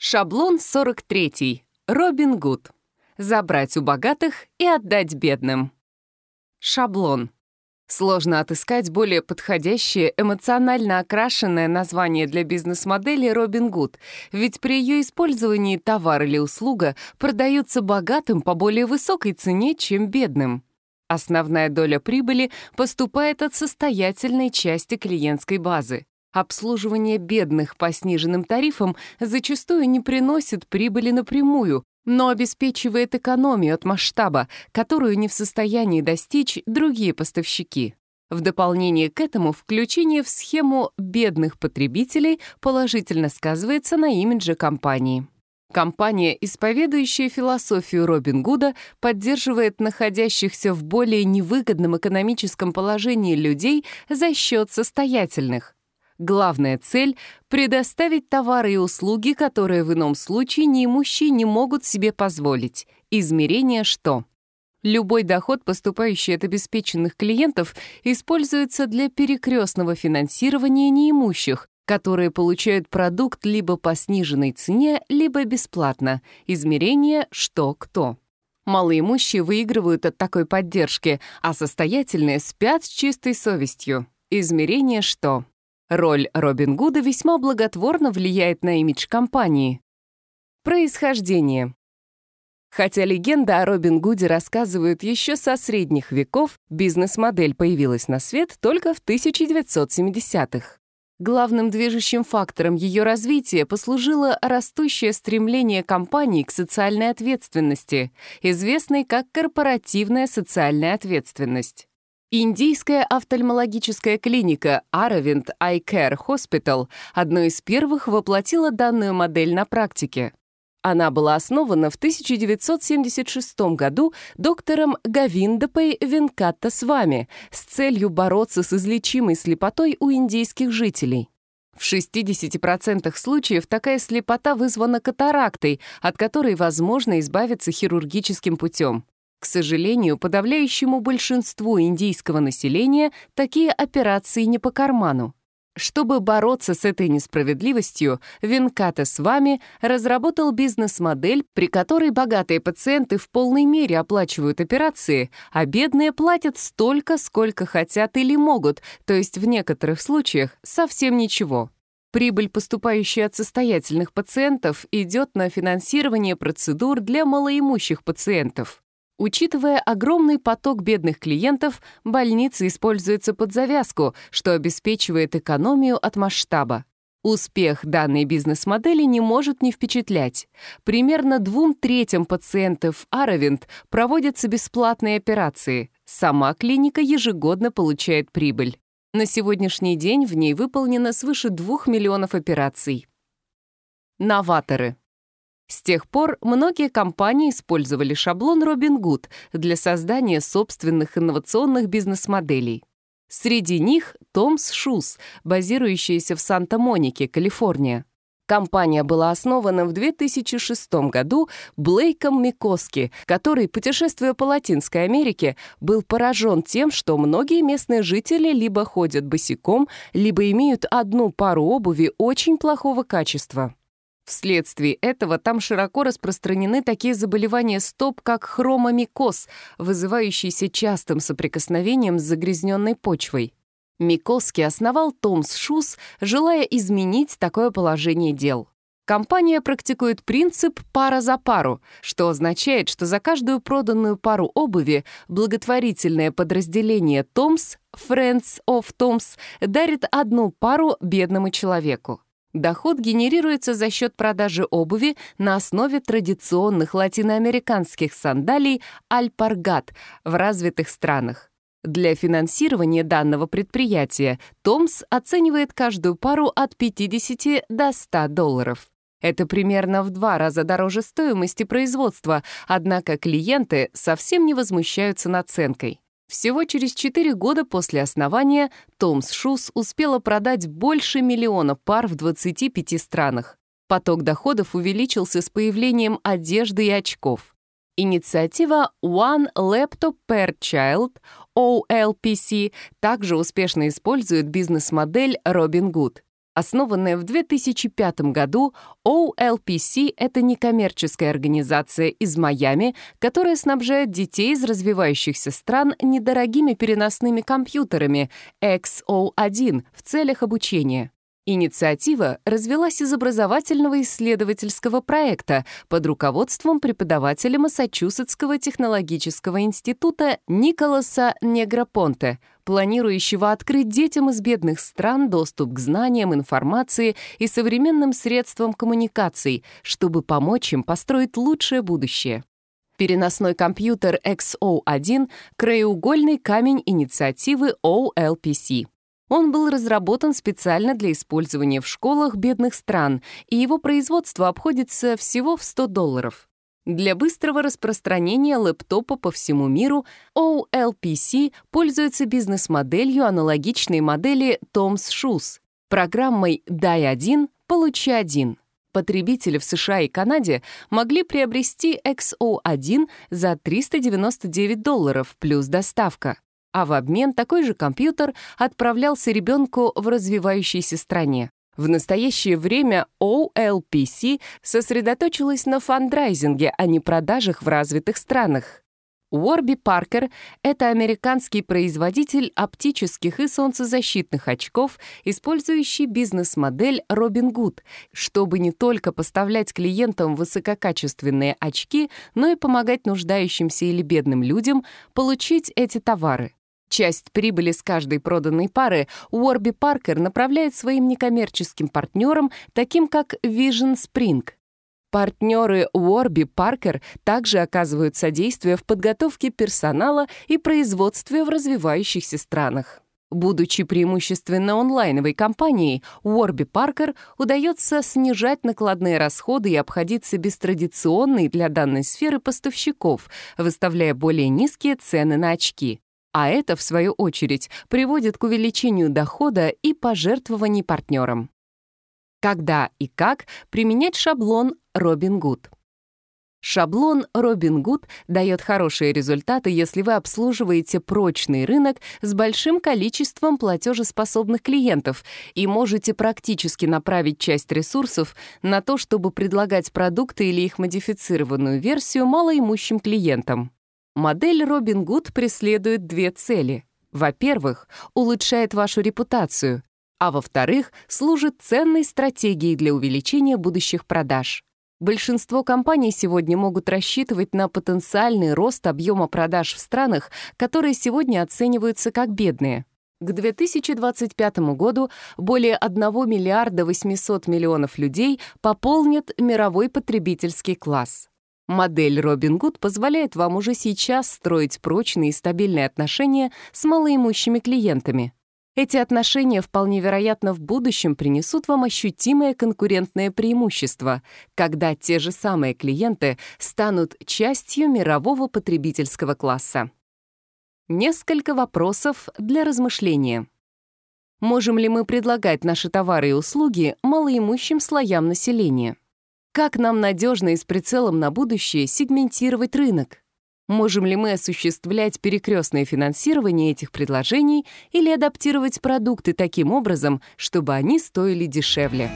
Шаблон 43. Робин Гуд. Забрать у богатых и отдать бедным. Шаблон. Сложно отыскать более подходящее, эмоционально окрашенное название для бизнес-модели Робин Гуд, ведь при ее использовании товар или услуга продаются богатым по более высокой цене, чем бедным. Основная доля прибыли поступает от состоятельной части клиентской базы. Обслуживание бедных по сниженным тарифам зачастую не приносит прибыли напрямую, но обеспечивает экономию от масштаба, которую не в состоянии достичь другие поставщики. В дополнение к этому включение в схему бедных потребителей положительно сказывается на имидже компании. Компания, исповедующая философию Робин Гуда, поддерживает находящихся в более невыгодном экономическом положении людей за счет состоятельных. Главная цель — предоставить товары и услуги, которые в ином случае неимущие не могут себе позволить. Измерение что? Любой доход, поступающий от обеспеченных клиентов, используется для перекрестного финансирования неимущих, которые получают продукт либо по сниженной цене, либо бесплатно. Измерение «что кто». Малоимущие выигрывают от такой поддержки, а состоятельные спят с чистой совестью. Измерение «что». Роль Робин Гуда весьма благотворно влияет на имидж компании. Происхождение. Хотя легенда о Робин Гуде рассказывают еще со средних веков, бизнес-модель появилась на свет только в 1970-х. Главным движущим фактором ее развития послужило растущее стремление компании к социальной ответственности, известной как корпоративная социальная ответственность. Индийская офтальмологическая клиника Аравинт Eye Care Hospital одной из первых воплотила данную модель на практике. Она была основана в 1976 году доктором Гавиндапой Венкатта Свами с целью бороться с излечимой слепотой у индийских жителей. В 60% случаев такая слепота вызвана катарактой, от которой возможно избавиться хирургическим путем. К сожалению, подавляющему большинству индийского населения такие операции не по карману. Чтобы бороться с этой несправедливостью, Винката с вами разработал бизнес-модель, при которой богатые пациенты в полной мере оплачивают операции, а бедные платят столько, сколько хотят или могут, то есть в некоторых случаях совсем ничего. Прибыль, поступающая от состоятельных пациентов, идет на финансирование процедур для малоимущих пациентов. Учитывая огромный поток бедных клиентов, больница используется под завязку, что обеспечивает экономию от масштаба. Успех данной бизнес-модели не может не впечатлять. Примерно двум третям пациентов Аравент проводятся бесплатные операции. Сама клиника ежегодно получает прибыль. На сегодняшний день в ней выполнено свыше 2 миллионов операций. Новаторы. С тех пор многие компании использовали шаблон Робин Гуд для создания собственных инновационных бизнес-моделей. Среди них Томс Шус, базирующаяся в Санта-Монике, Калифорния. Компания была основана в 2006 году Блейком Микоски, который, путешествуя по Латинской Америке, был поражен тем, что многие местные жители либо ходят босиком, либо имеют одну пару обуви очень плохого качества. Вследствие этого там широко распространены такие заболевания стоп, как хромомикоз, вызывающийся частым соприкосновением с загрязненной почвой. Микоски основал Томс Шус, желая изменить такое положение дел. Компания практикует принцип «пара за пару», что означает, что за каждую проданную пару обуви благотворительное подразделение «Томс» Friends of Toms дарит одну пару бедному человеку. Доход генерируется за счет продажи обуви на основе традиционных латиноамериканских сандалий «Альпаргат» в развитых странах. Для финансирования данного предприятия Томс оценивает каждую пару от 50 до 100 долларов. Это примерно в два раза дороже стоимости производства, однако клиенты совсем не возмущаются наценкой. Всего через 4 года после основания Томс Шус успела продать больше миллиона пар в 25 странах. Поток доходов увеличился с появлением одежды и очков. Инициатива One Laptop Per Child, OLPC, также успешно использует бизнес-модель Robin Good — Основанная в 2005 году, OLPC — это некоммерческая организация из Майами, которая снабжает детей из развивающихся стран недорогими переносными компьютерами XO1 в целях обучения. Инициатива развелась из образовательного исследовательского проекта под руководством преподавателя Массачусетского технологического института Николаса Негропонте, планирующего открыть детям из бедных стран доступ к знаниям, информации и современным средствам коммуникаций, чтобы помочь им построить лучшее будущее. Переносной компьютер XO1 — краеугольный камень инициативы OLPC. Он был разработан специально для использования в школах бедных стран, и его производство обходится всего в 100 долларов. Для быстрого распространения лэптопа по всему миру OLPC пользуется бизнес-моделью аналогичной модели Tom's Shoes, программой «Дай один, получи один». Потребители в США и Канаде могли приобрести XO1 за 399 долларов плюс доставка а в обмен такой же компьютер отправлялся ребенку в развивающейся стране. В настоящее время OLPC сосредоточилась на фандрайзинге, а не продажах в развитых странах. Уорби Паркер — это американский производитель оптических и солнцезащитных очков, использующий бизнес-модель Робин Гуд, чтобы не только поставлять клиентам высококачественные очки, но и помогать нуждающимся или бедным людям получить эти товары. Часть прибыли с каждой проданной пары Уорби Паркер направляет своим некоммерческим партнерам, таким как Vision Spring. Партнеры Уорби Паркер также оказывают содействие в подготовке персонала и производстве в развивающихся странах. Будучи преимущественно онлайновой компанией, Уорби Паркер удается снижать накладные расходы и обходиться без традиционной для данной сферы поставщиков, выставляя более низкие цены на очки а это, в свою очередь, приводит к увеличению дохода и пожертвований партнерам. Когда и как применять шаблон Робин Гуд? Шаблон Робин Гуд дает хорошие результаты, если вы обслуживаете прочный рынок с большим количеством платежеспособных клиентов и можете практически направить часть ресурсов на то, чтобы предлагать продукты или их модифицированную версию малоимущим клиентам. Модель Робин Гуд преследует две цели. Во-первых, улучшает вашу репутацию, а во-вторых, служит ценной стратегией для увеличения будущих продаж. Большинство компаний сегодня могут рассчитывать на потенциальный рост объема продаж в странах, которые сегодня оцениваются как бедные. К 2025 году более 1 миллиарда 800 миллионов людей пополнят мировой потребительский класс. Модель Робин Гуд позволяет вам уже сейчас строить прочные и стабильные отношения с малоимущими клиентами. Эти отношения вполне вероятно в будущем принесут вам ощутимое конкурентное преимущество, когда те же самые клиенты станут частью мирового потребительского класса. Несколько вопросов для размышления. Можем ли мы предлагать наши товары и услуги малоимущим слоям населения? Как нам надежно и с прицелом на будущее сегментировать рынок? Можем ли мы осуществлять перекрестное финансирование этих предложений или адаптировать продукты таким образом, чтобы они стоили дешевле?